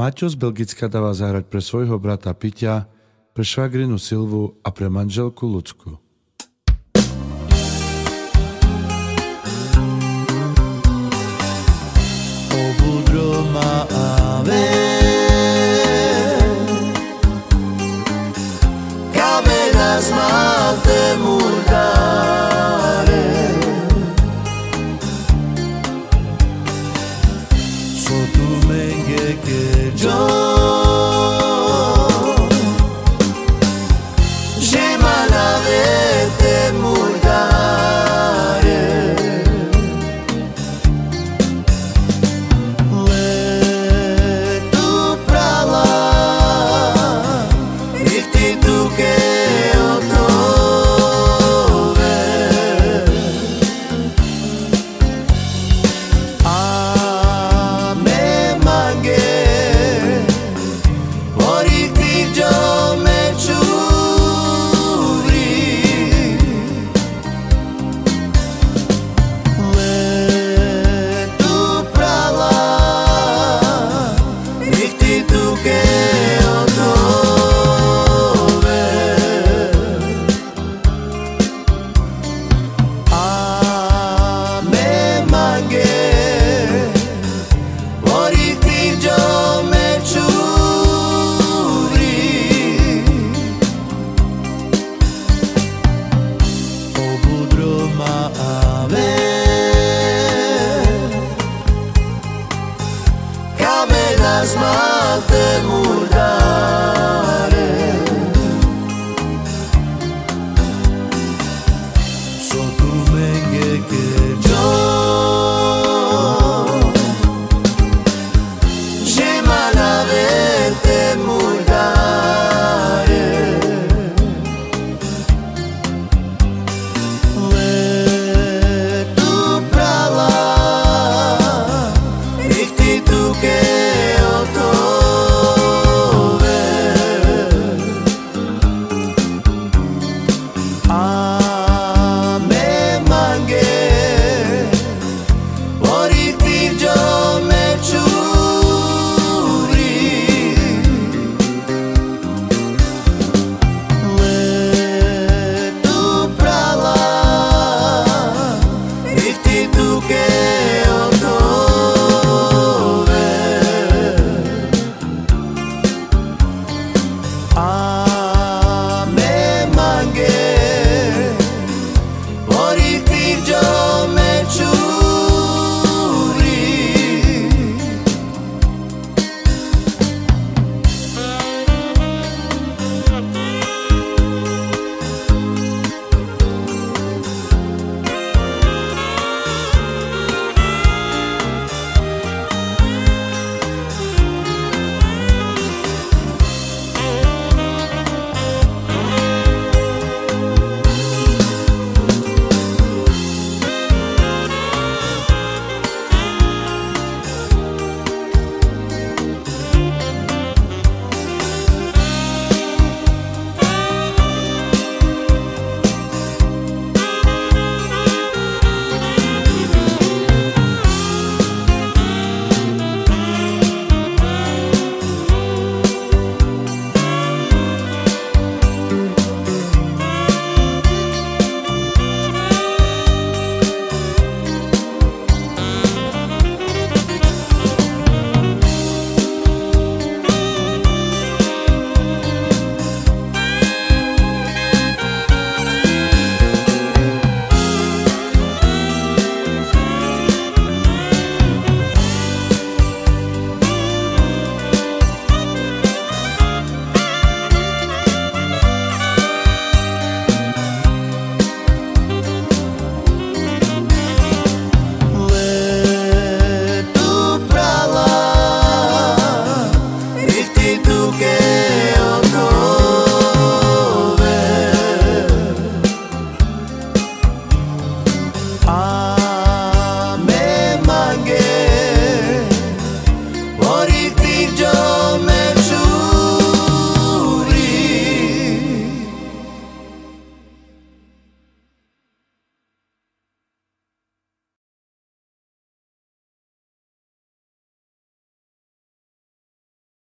Maťo z Belgicka dáva zahrať pre svojho brata Piťa, pre švagrinu Silvu a pre manželku Lucku. یک جان. me las mate murdare Só tu me menge actitud que